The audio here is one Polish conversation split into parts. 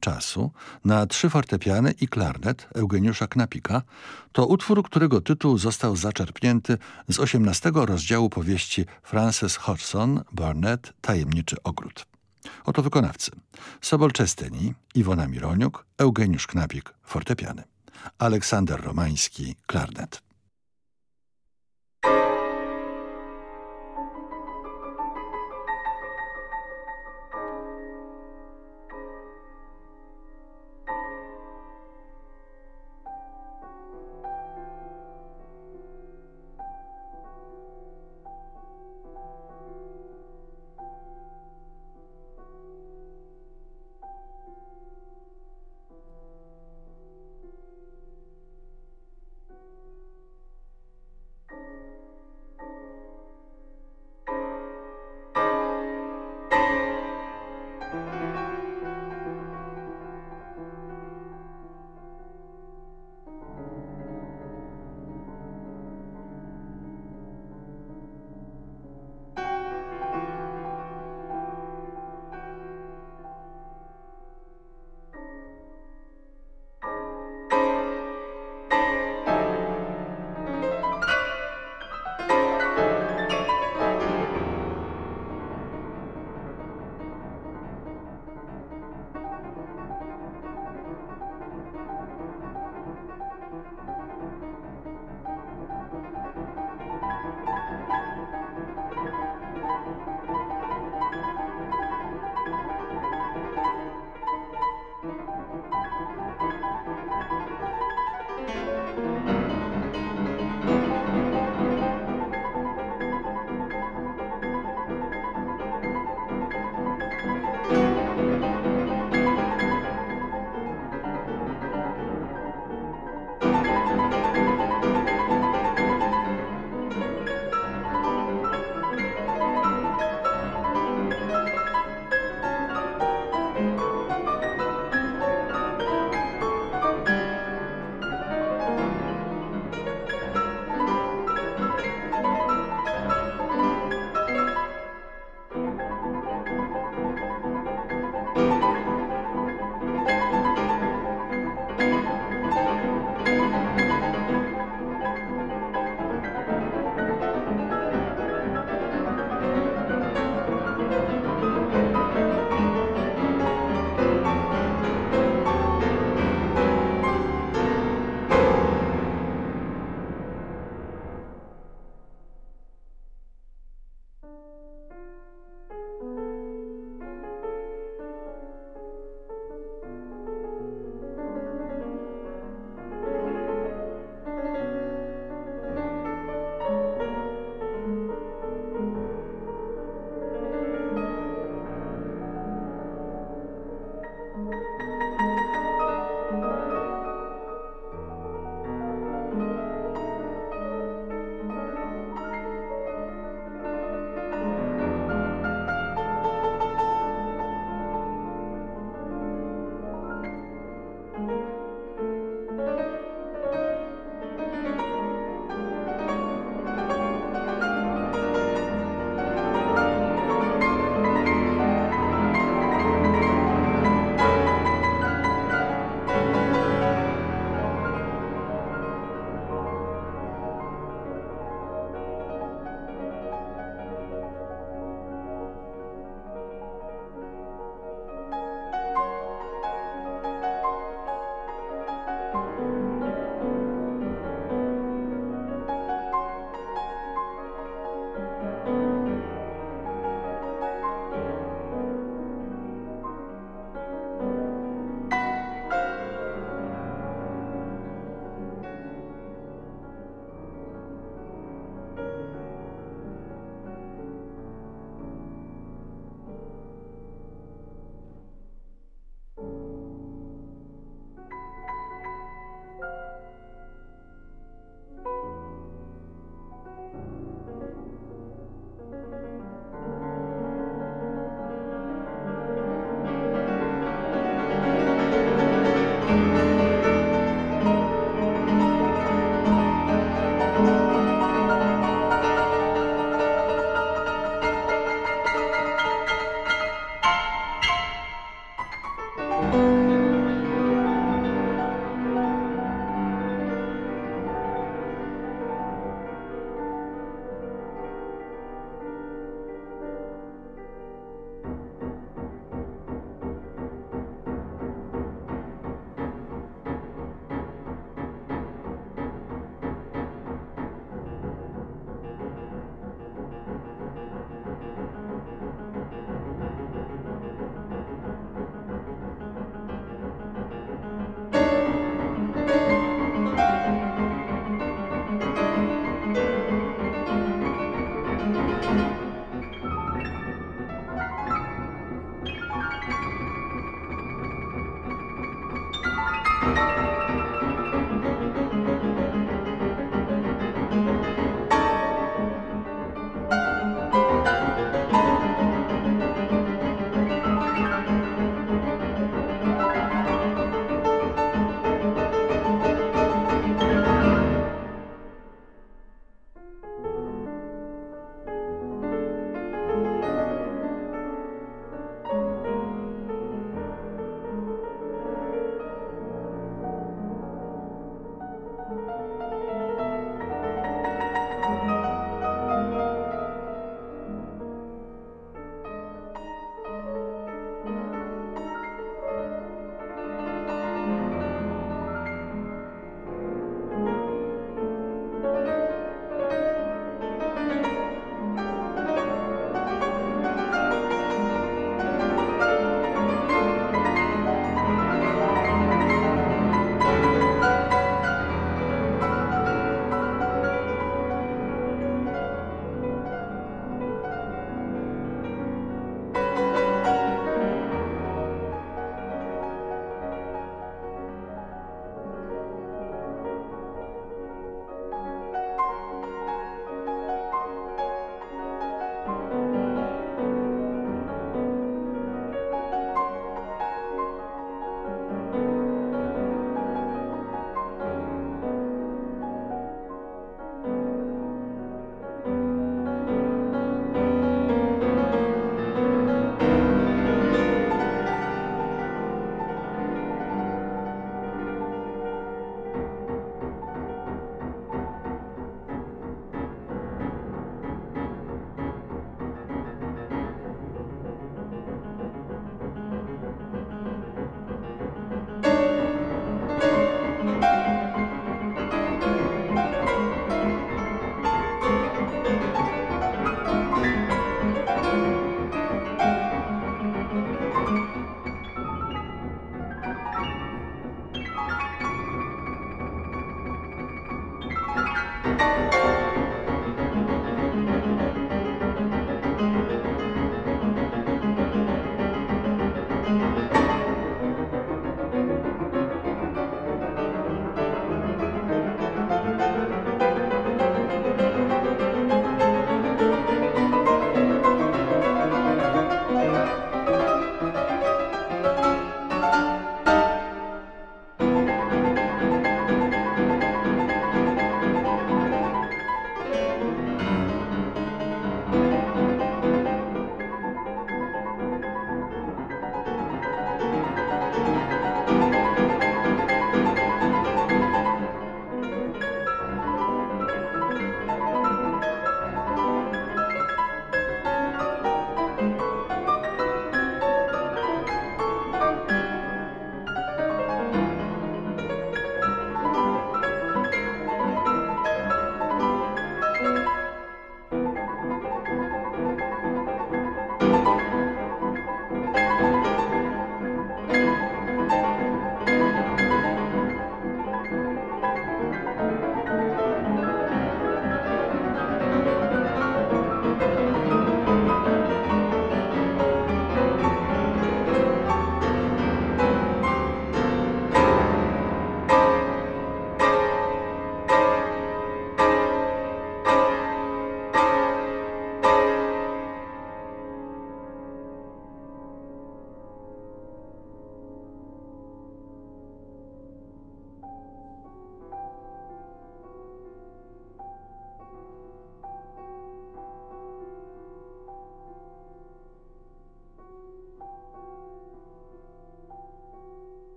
czasu na trzy fortepiany i klarnet Eugeniusza Knapika to utwór, którego tytuł został zaczerpnięty z osiemnastego rozdziału powieści Frances Hodgson Burnett Tajemniczy Ogród. Oto wykonawcy. Sobol Czesteni, Iwona Mironiuk, Eugeniusz Knapik, fortepiany. Aleksander Romański, klarnet.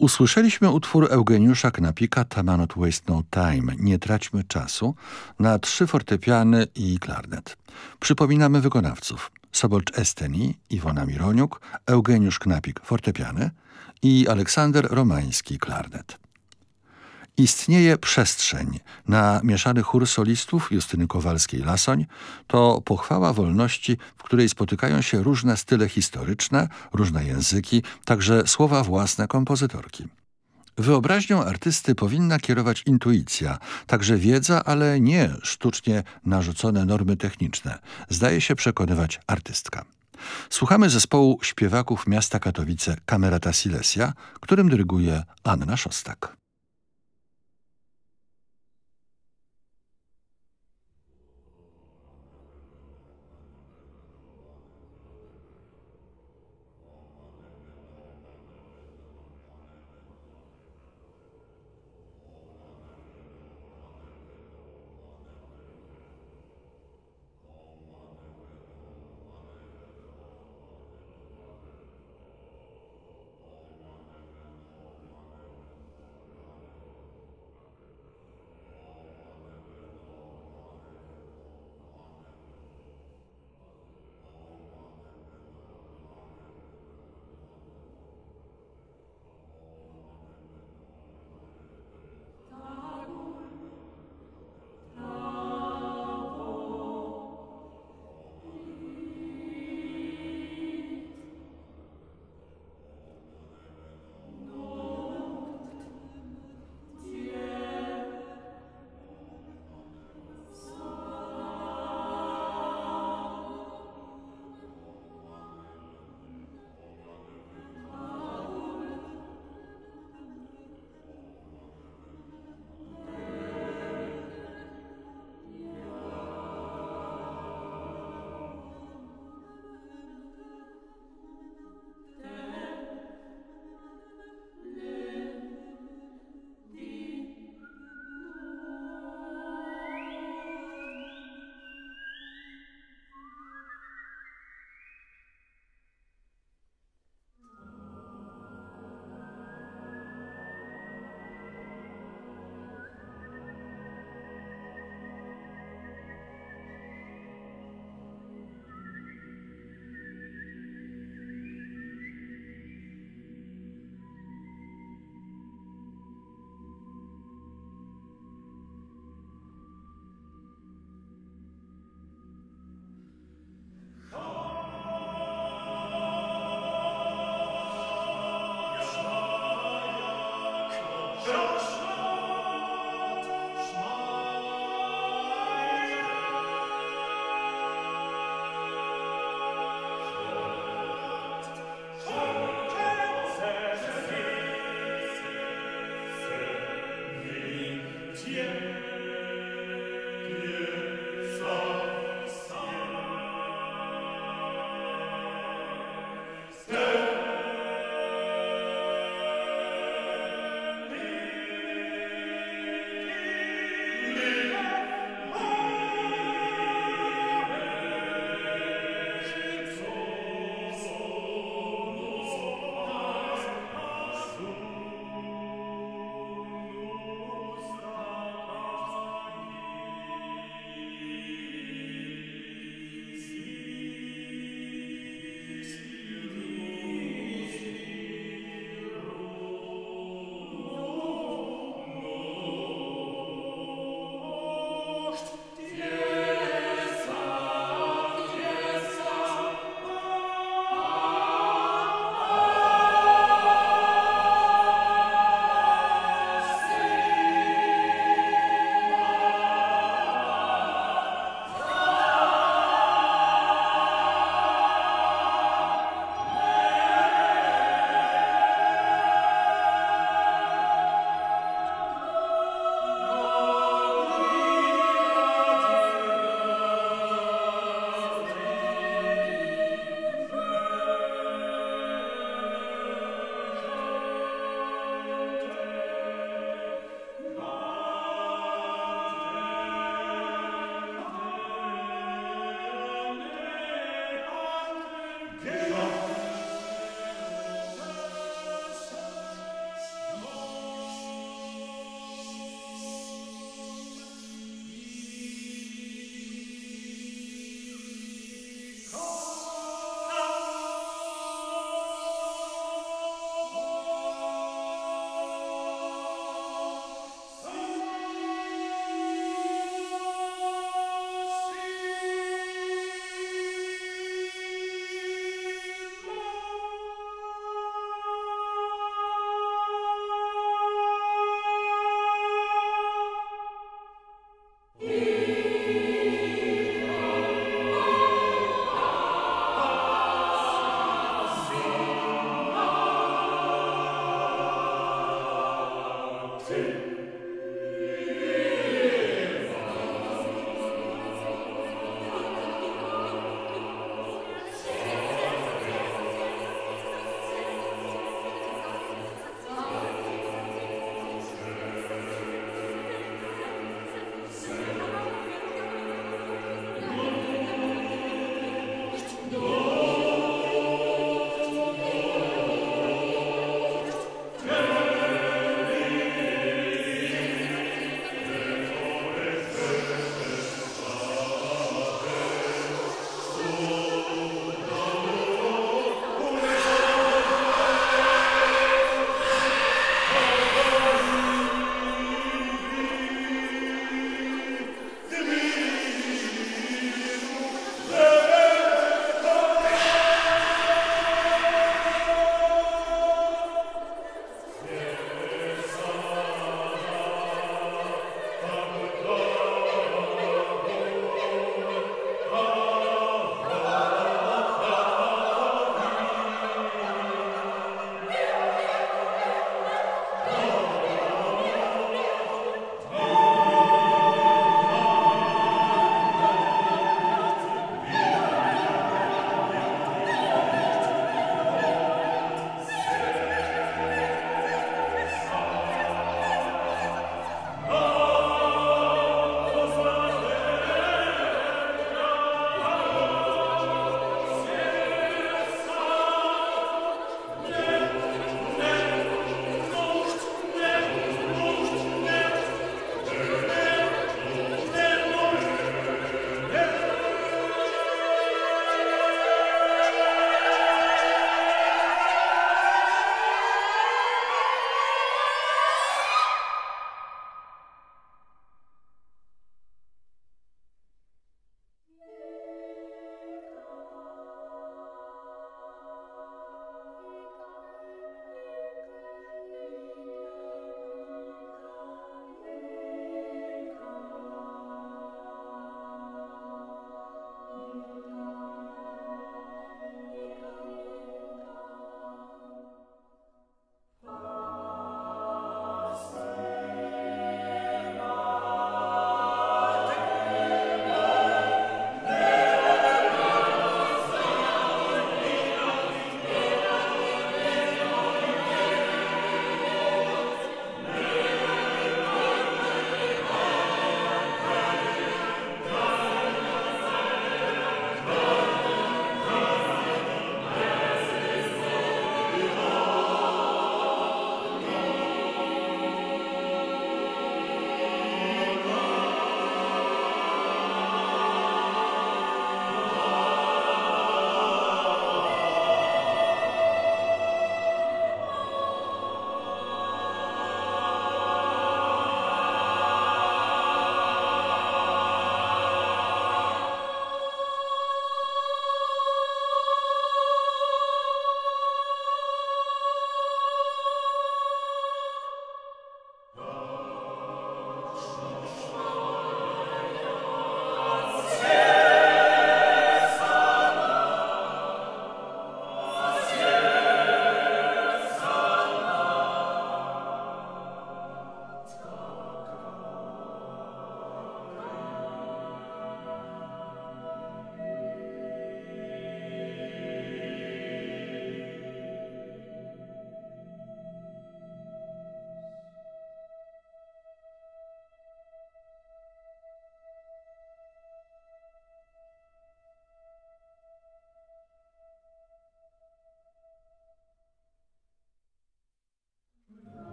Usłyszeliśmy utwór Eugeniusza Knapika Tama Not Waste No Time, Nie traćmy czasu, na trzy fortepiany i klarnet. Przypominamy wykonawców. Sobolcz Esteni, Iwona Mironiuk, Eugeniusz Knapik fortepiany i Aleksander Romański klarnet. Istnieje przestrzeń na mieszany chór solistów Justyny Kowalskiej-Lasoń. To pochwała wolności, w której spotykają się różne style historyczne, różne języki, także słowa własne kompozytorki. Wyobraźnią artysty powinna kierować intuicja, także wiedza, ale nie sztucznie narzucone normy techniczne. Zdaje się przekonywać artystka. Słuchamy zespołu śpiewaków miasta Katowice Kamerata Silesia, którym dyryguje Anna Szostak.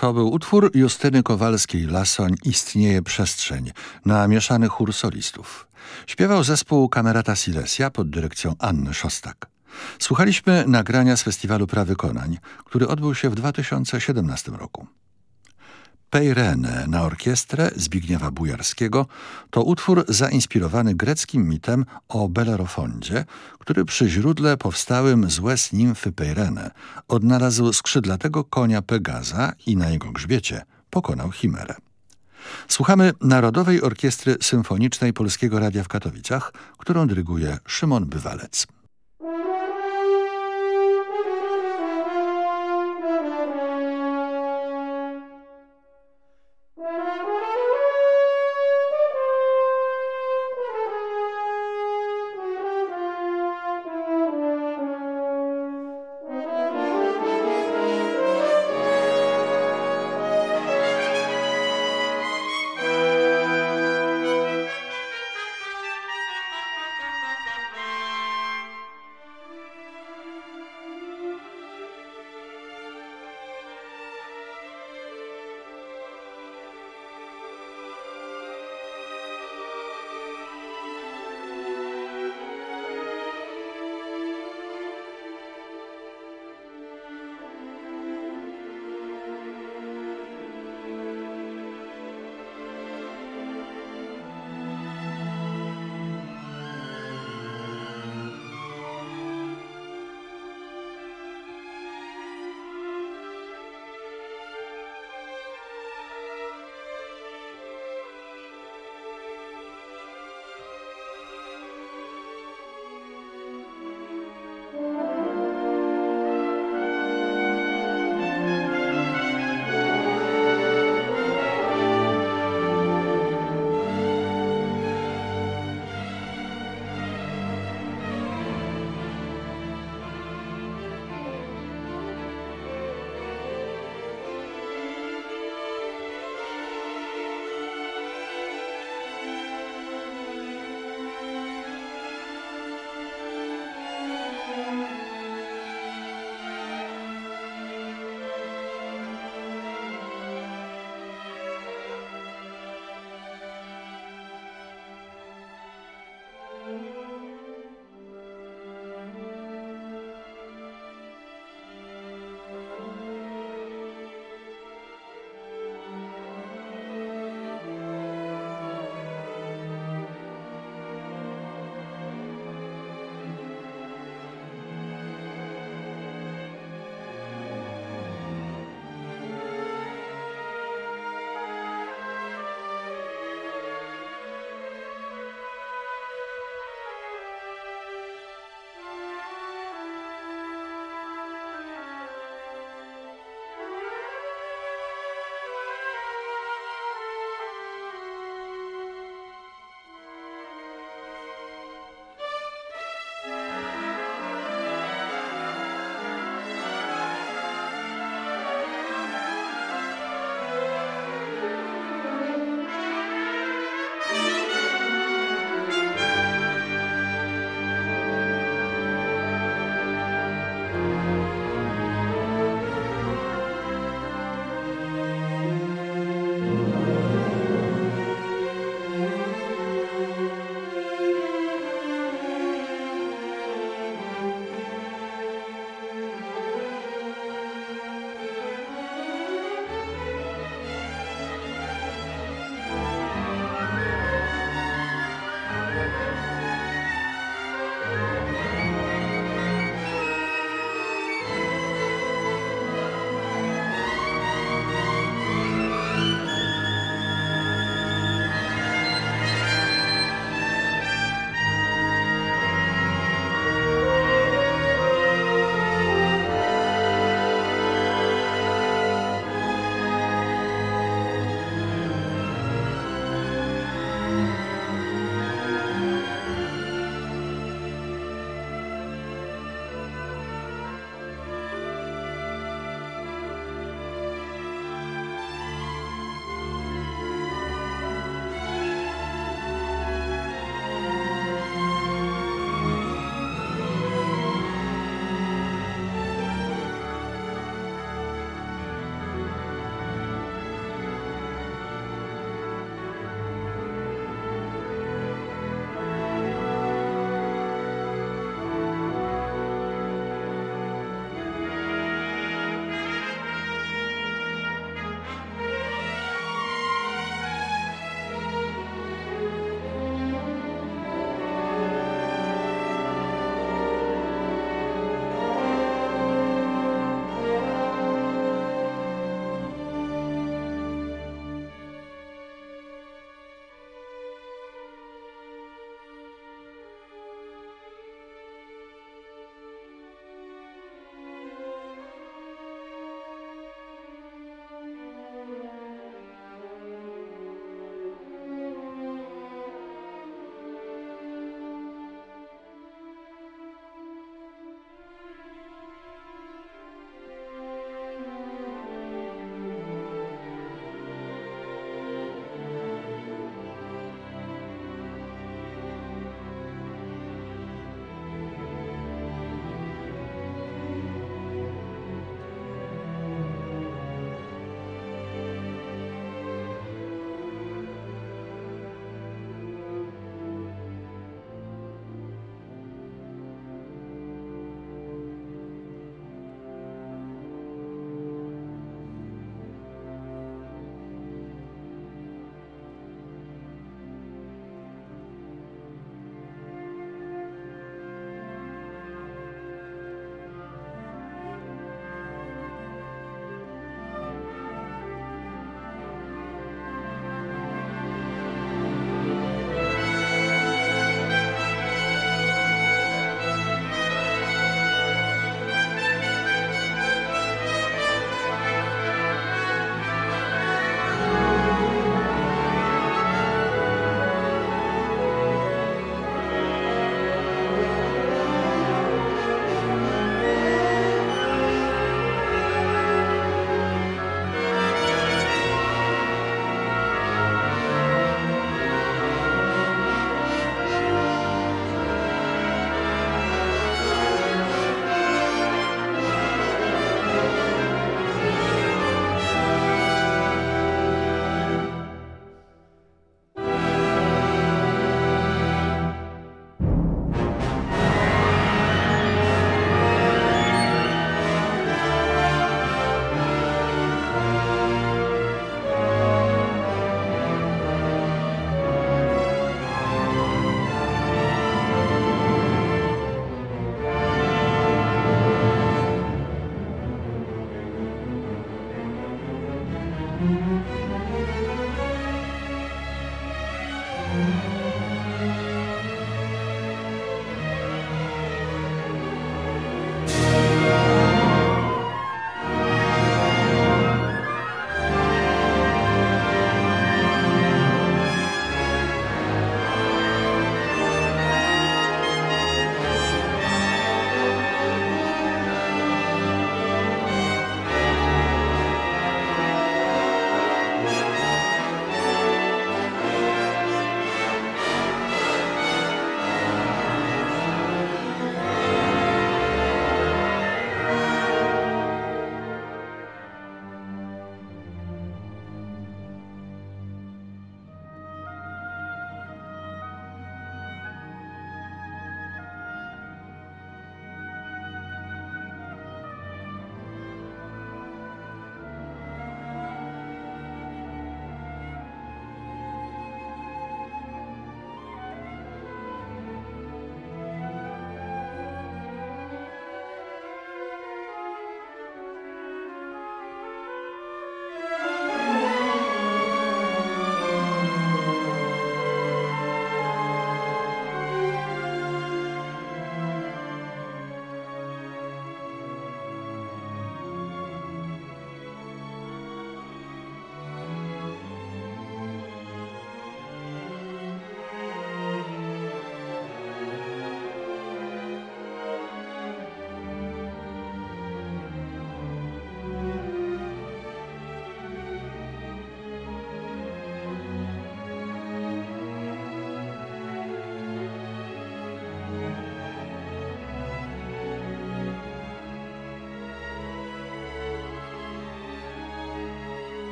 To był utwór Justyny Kowalskiej-Lasoń Istnieje przestrzeń na mieszany chór solistów. Śpiewał zespół Kamerata Silesia pod dyrekcją Anny Szostak. Słuchaliśmy nagrania z Festiwalu Prawykonań, który odbył się w 2017 roku. Peirene na orkiestrę Zbigniewa Bujarskiego to utwór zainspirowany greckim mitem o Belerofondzie, który przy źródle powstałym z łez nimfy Peirene odnalazł skrzydlatego konia Pegaza i na jego grzbiecie pokonał Chimerę. Słuchamy Narodowej Orkiestry Symfonicznej Polskiego Radia w Katowicach, którą dyryguje Szymon Bywalec.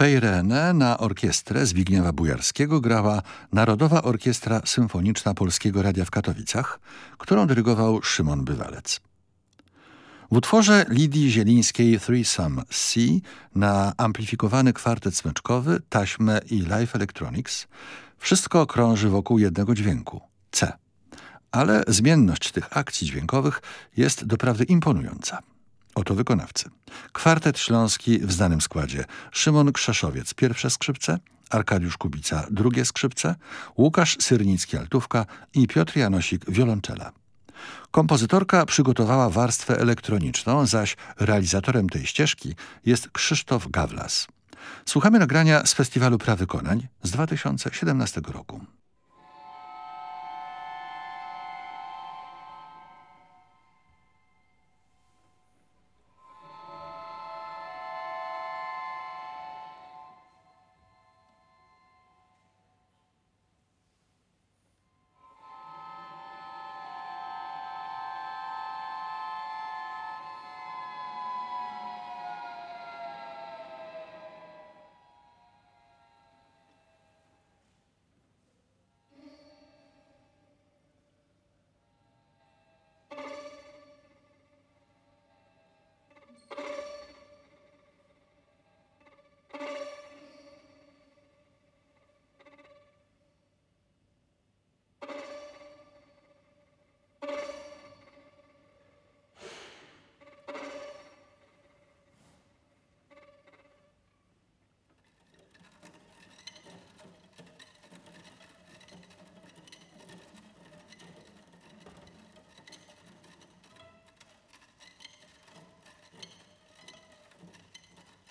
Pejrene na orkiestrę Zbigniewa Bujarskiego grała Narodowa Orkiestra Symfoniczna Polskiego Radia w Katowicach, którą dyrygował Szymon Bywalec. W utworze Lidii Zielińskiej Threesome C na amplifikowany kwartet smyczkowy, taśmę i live electronics wszystko krąży wokół jednego dźwięku – C. Ale zmienność tych akcji dźwiękowych jest doprawdy imponująca. Oto wykonawcy. Kwartet śląski w znanym składzie. Szymon Krzeszowiec pierwsze skrzypce, Arkadiusz Kubica drugie skrzypce, Łukasz Syrnicki altówka i Piotr Janosik wiolonczela. Kompozytorka przygotowała warstwę elektroniczną, zaś realizatorem tej ścieżki jest Krzysztof Gawlas. Słuchamy nagrania z Festiwalu Prawykonań z 2017 roku.